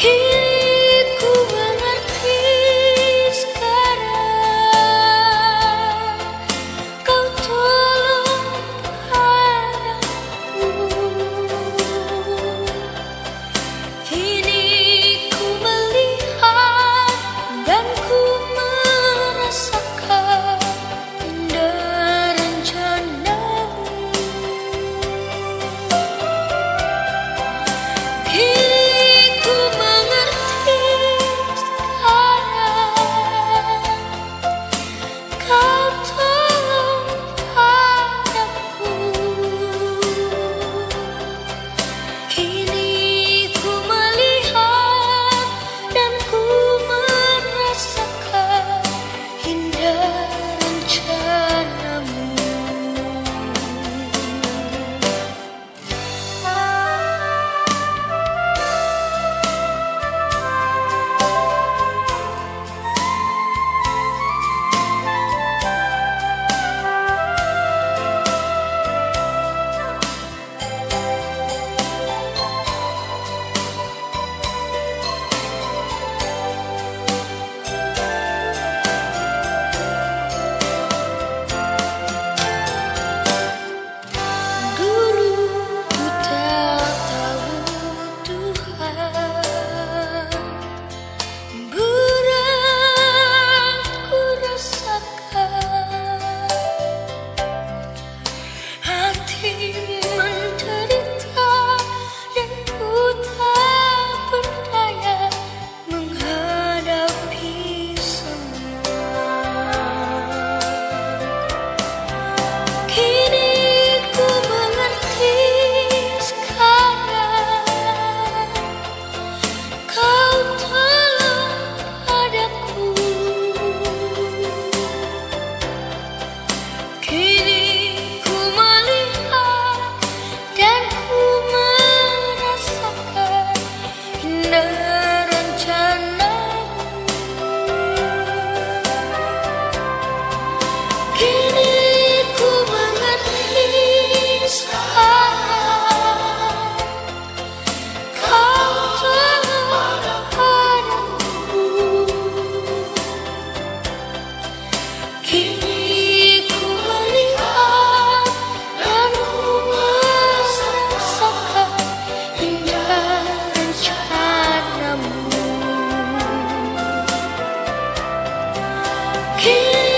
Keep you Keep